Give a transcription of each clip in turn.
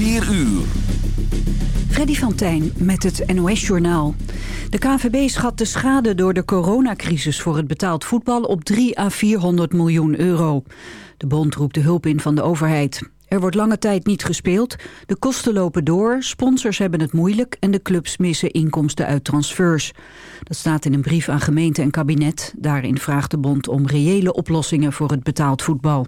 4 uur. Freddy van Tijn met het NOS-journaal. De KVB schat de schade door de coronacrisis voor het betaald voetbal op 3 à 400 miljoen euro. De bond roept de hulp in van de overheid. Er wordt lange tijd niet gespeeld, de kosten lopen door, sponsors hebben het moeilijk en de clubs missen inkomsten uit transfers. Dat staat in een brief aan gemeente en kabinet. Daarin vraagt de bond om reële oplossingen voor het betaald voetbal.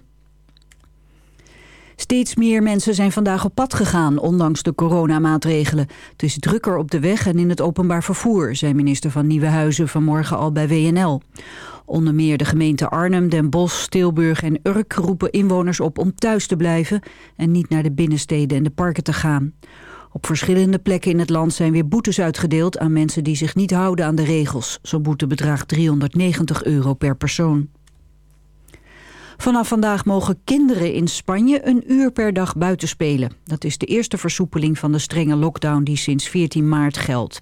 Steeds meer mensen zijn vandaag op pad gegaan, ondanks de coronamaatregelen. Het is drukker op de weg en in het openbaar vervoer, zei minister van Nieuwenhuizen vanmorgen al bij WNL. Onder meer de gemeenten Arnhem, Den Bosch, Tilburg en Urk roepen inwoners op om thuis te blijven en niet naar de binnensteden en de parken te gaan. Op verschillende plekken in het land zijn weer boetes uitgedeeld aan mensen die zich niet houden aan de regels. Zo'n boete bedraagt 390 euro per persoon. Vanaf vandaag mogen kinderen in Spanje een uur per dag buiten spelen. Dat is de eerste versoepeling van de strenge lockdown die sinds 14 maart geldt.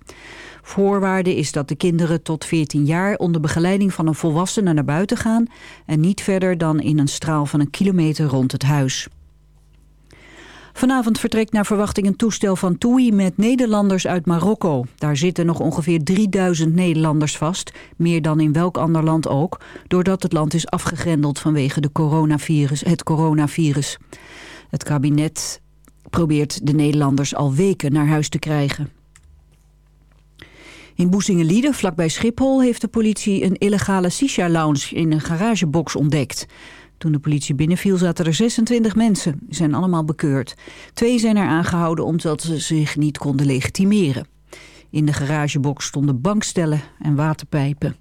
Voorwaarde is dat de kinderen tot 14 jaar onder begeleiding van een volwassene naar buiten gaan... en niet verder dan in een straal van een kilometer rond het huis. Vanavond vertrekt naar verwachting een toestel van TUI met Nederlanders uit Marokko. Daar zitten nog ongeveer 3000 Nederlanders vast, meer dan in welk ander land ook, doordat het land is afgegrendeld vanwege de coronavirus, het coronavirus. Het kabinet probeert de Nederlanders al weken naar huis te krijgen. In Boezingelieden, vlakbij Schiphol, heeft de politie een illegale shisha-lounge in een garagebox ontdekt. Toen de politie binnenviel zaten er 26 mensen. Die zijn allemaal bekeurd. Twee zijn er aangehouden omdat ze zich niet konden legitimeren. In de garagebox stonden bankstellen en waterpijpen.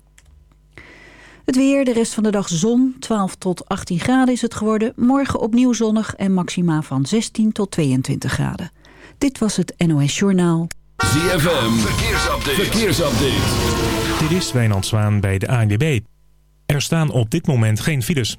Het weer, de rest van de dag zon, 12 tot 18 graden is het geworden. Morgen opnieuw zonnig en maxima van 16 tot 22 graden. Dit was het NOS Journaal. ZFM, verkeersupdate. verkeersupdate. Dit is Wijnand Zwaan bij de ANWB. Er staan op dit moment geen files.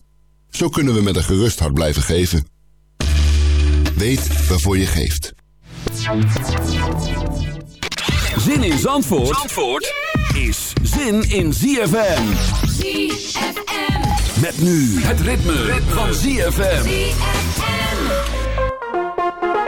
Zo kunnen we met een gerust hart blijven geven. Weet waarvoor je geeft. Zin in Zandvoort, Zandvoort is zin in ZFM. ZFM. Met nu het ritme, van ZFM. Living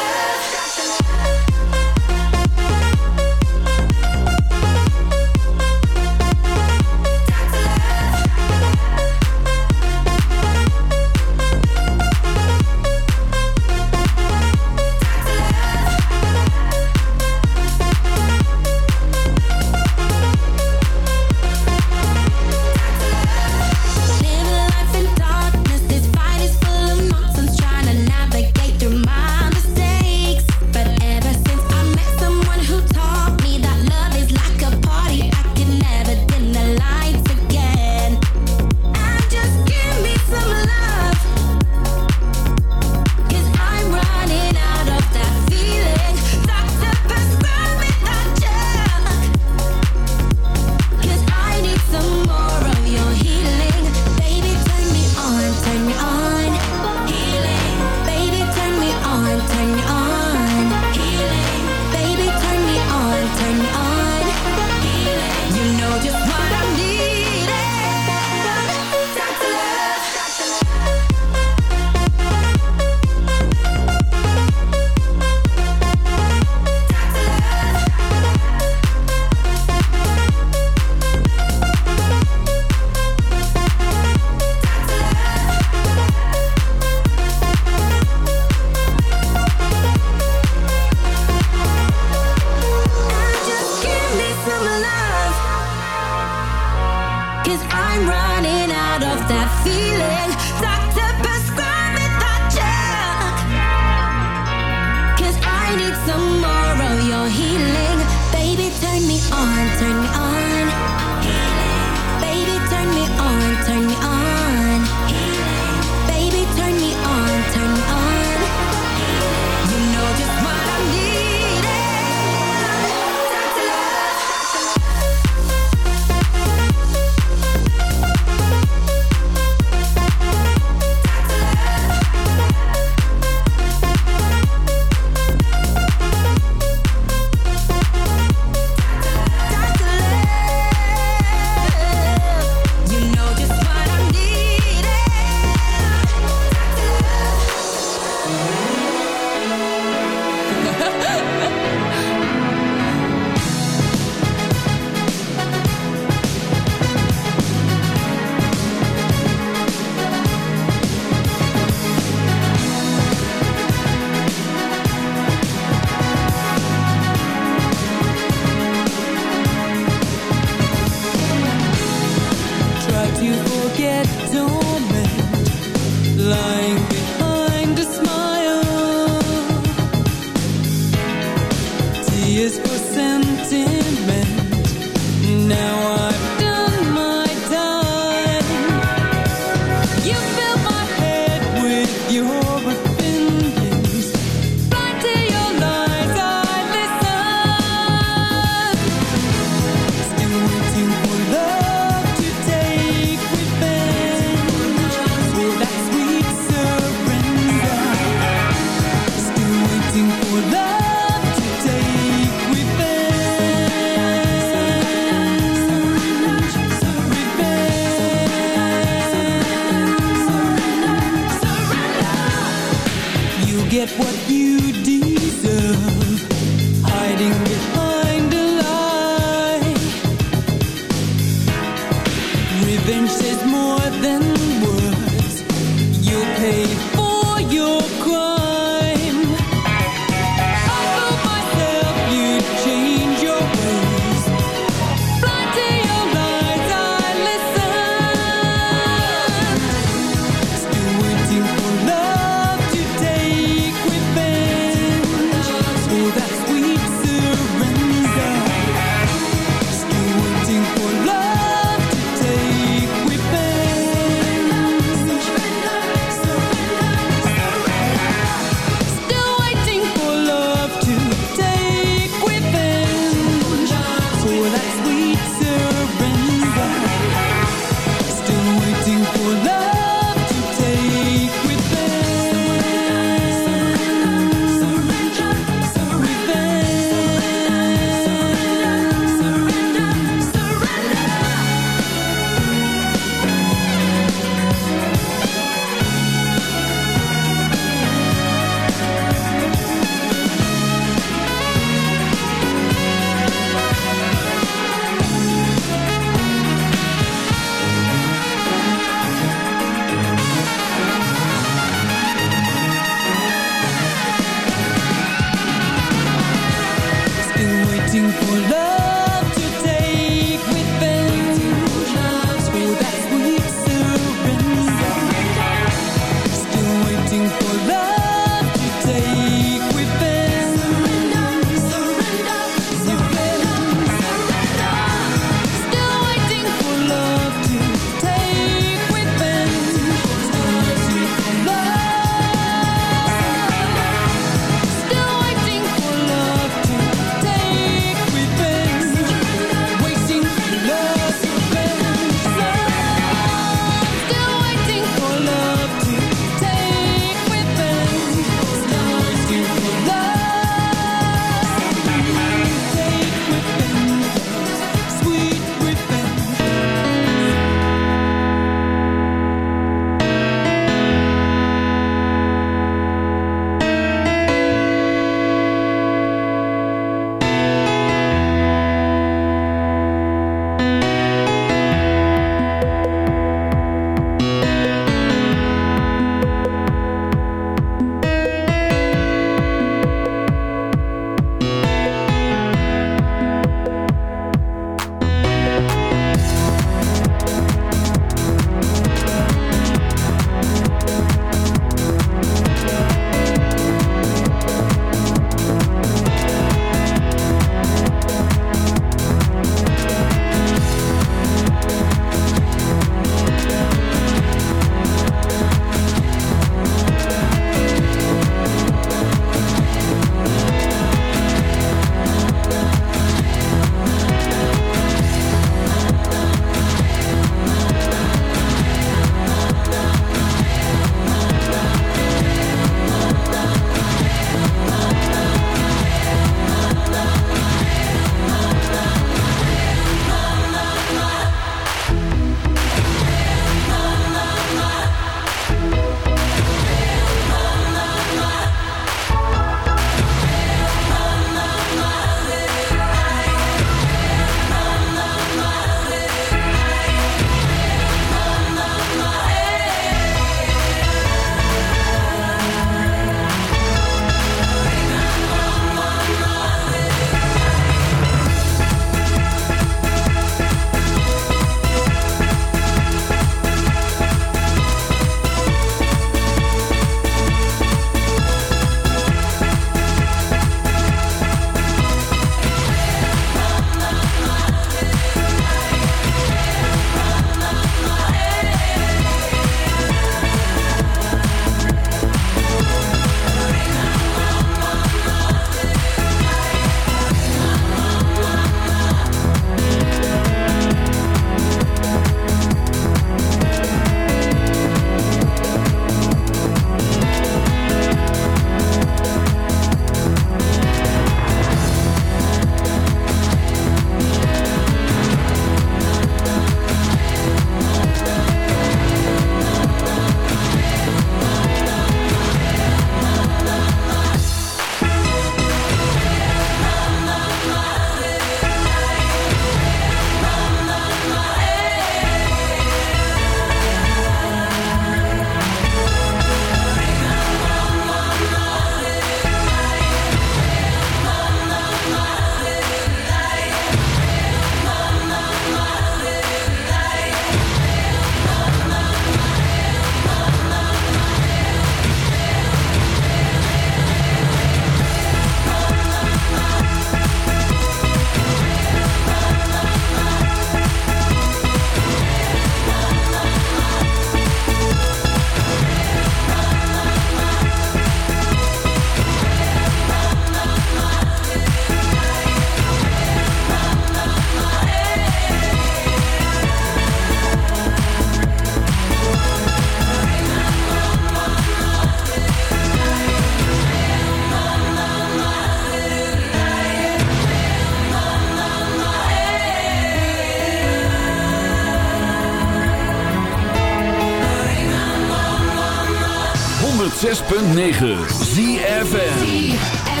106.9 ZFN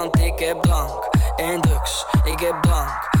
ik heb drank en drugs. Ik heb drank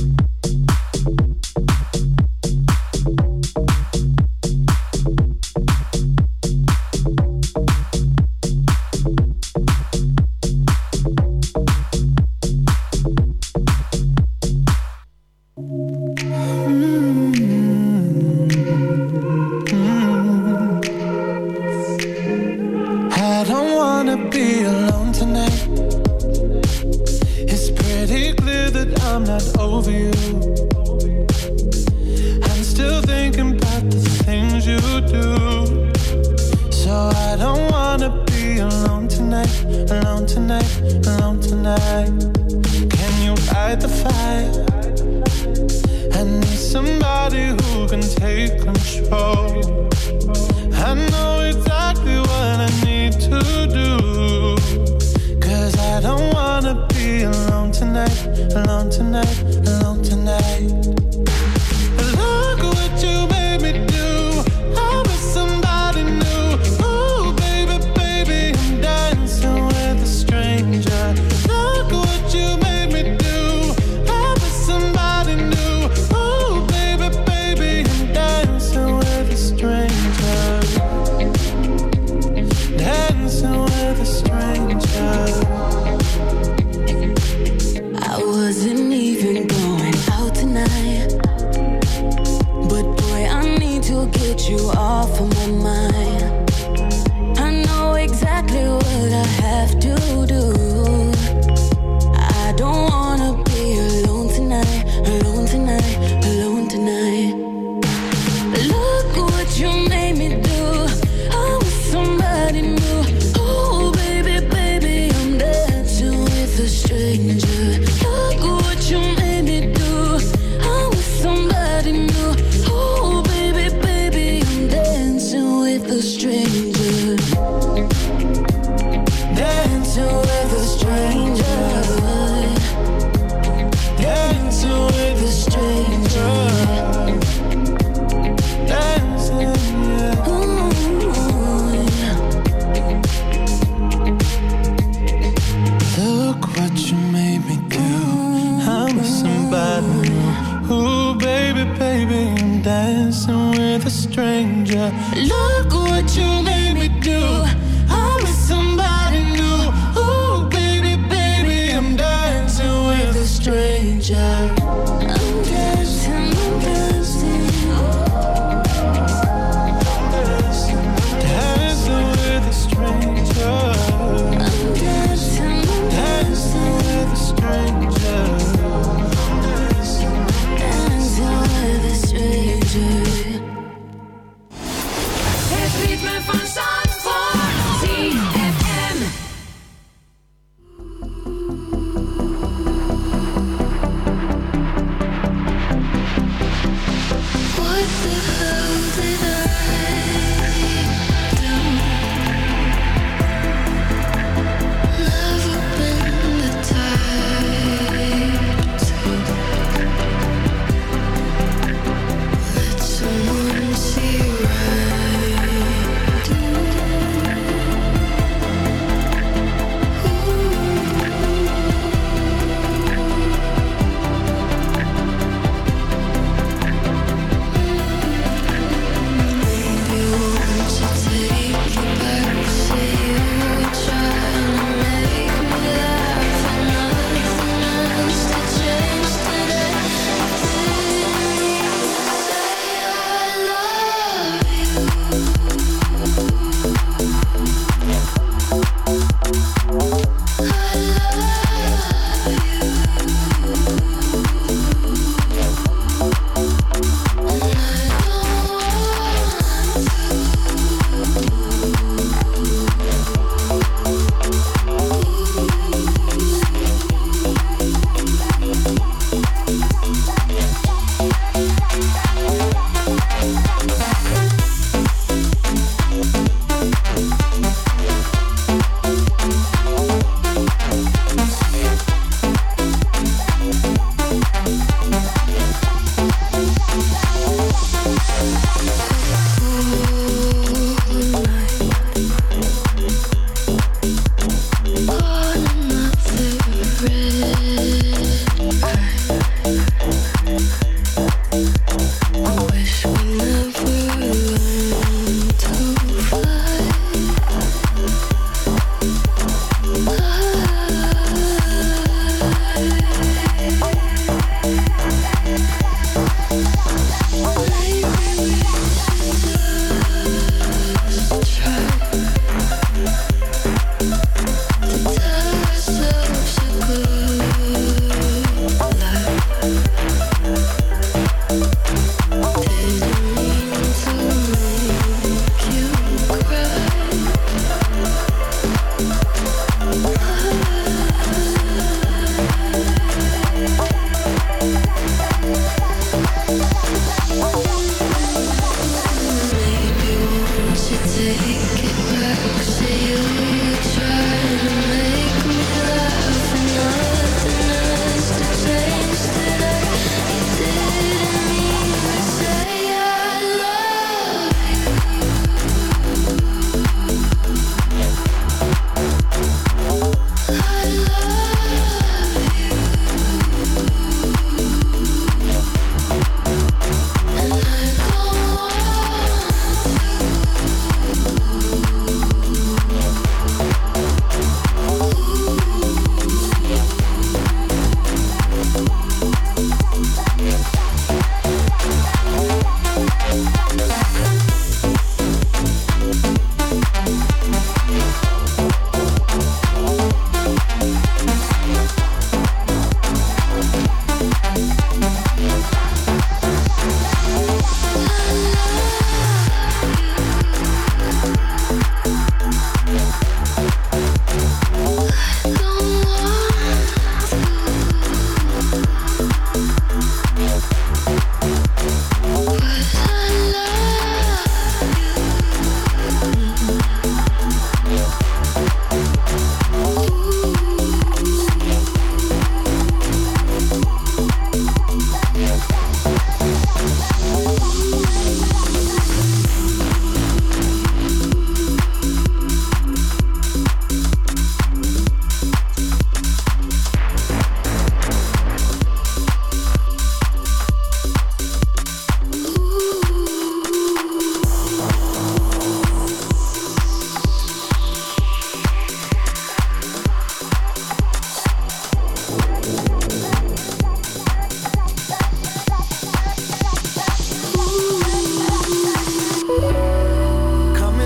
be alone tonight. It's pretty clear that I'm not over you. I'm still thinking about the things you do. So I don't wanna be alone tonight, alone tonight, alone tonight. Can you fight the fire? I need somebody who can take control. alone tonight.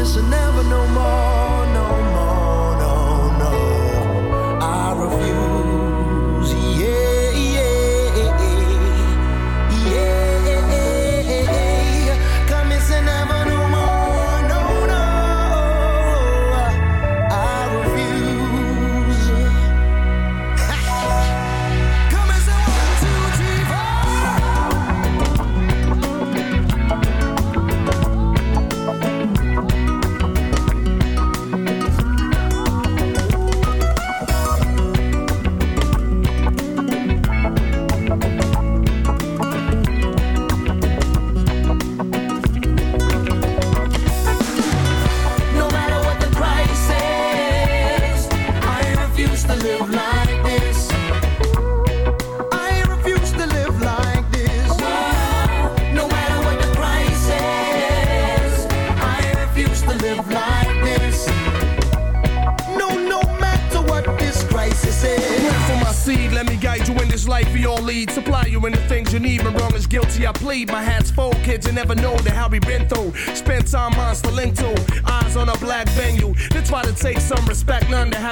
listen never no more, no kids, you never know the hell we been through. Spent time on Stalento, eyes on a black venue. They try to take some respect, none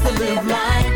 To live like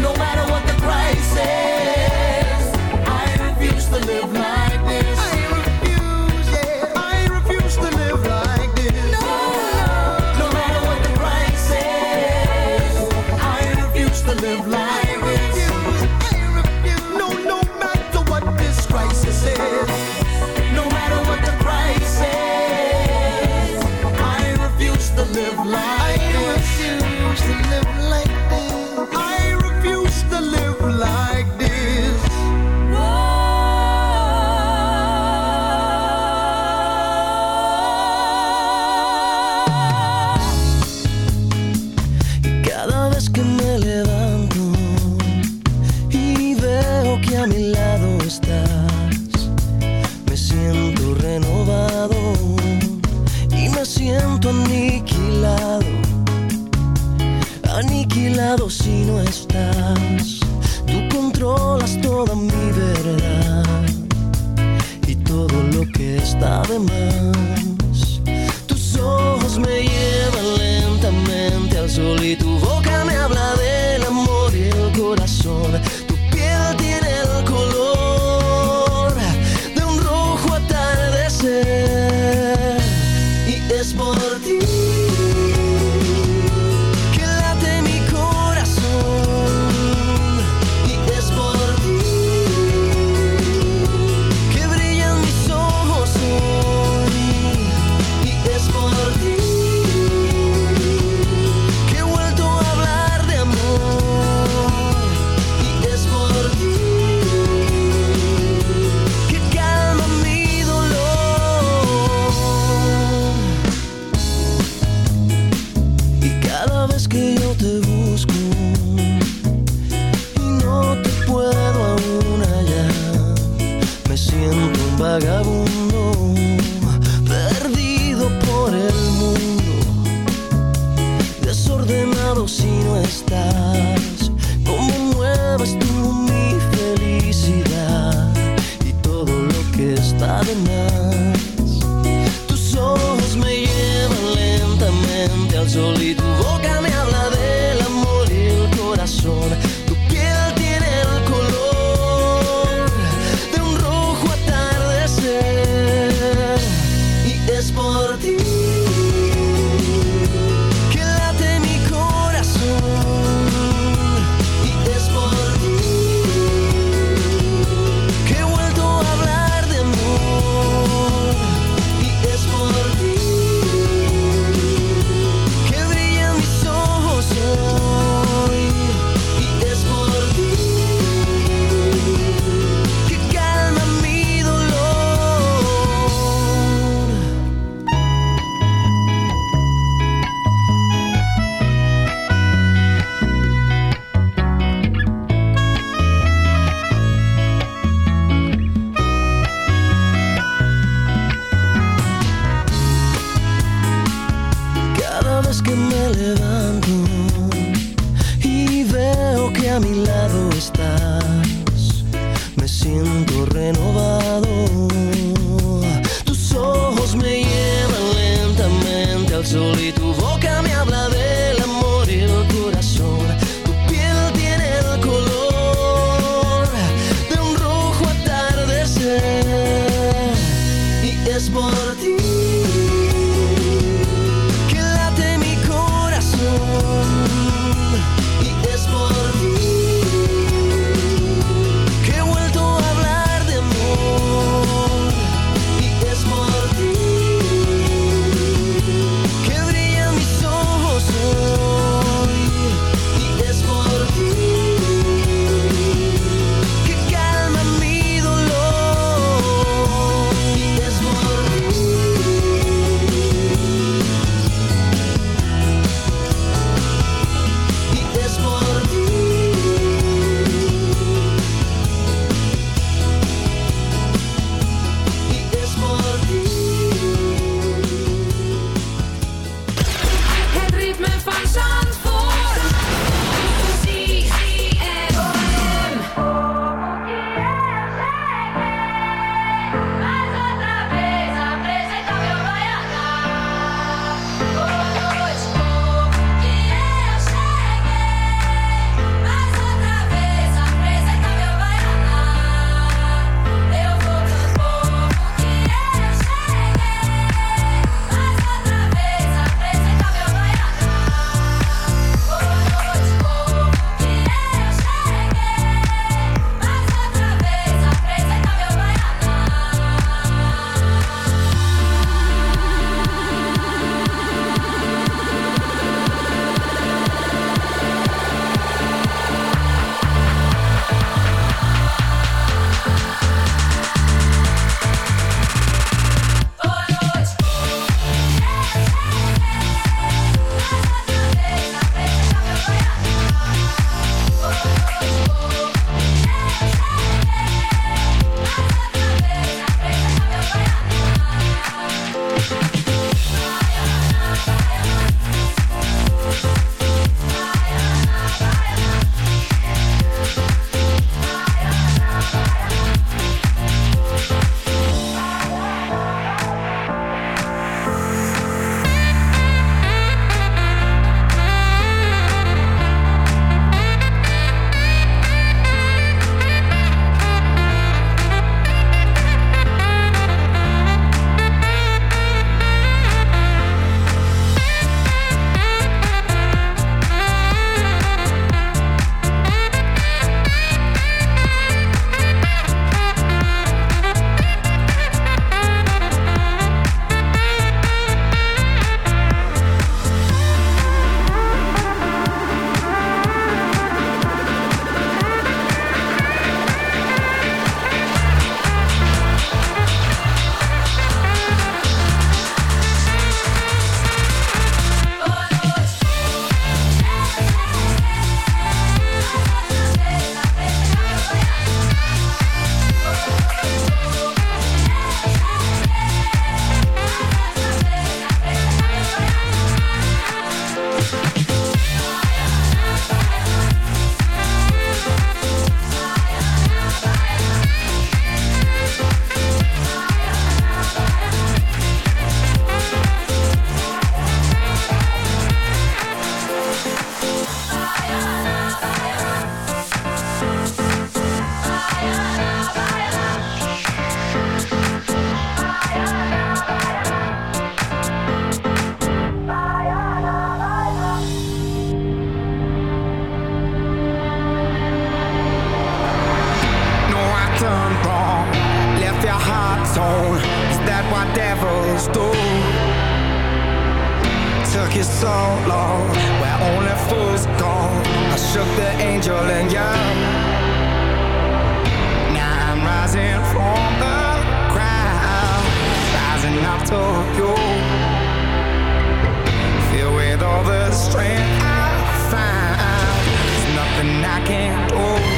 No matter what the price is, I refuse to live like this. I refuse, yeah. I refuse to live like this. No, no. No matter what the price is, I refuse to live like vagabundo, perdido por el mundo, desordenado si no estás, ¿Cómo mueves tú mi felicidad y todo lo que está de nada. closed door Took you so long Where only fools gone. I shook the angel and young Now I'm rising from the crowd Rising up to you. Filled with all the strength I find There's nothing I can't do.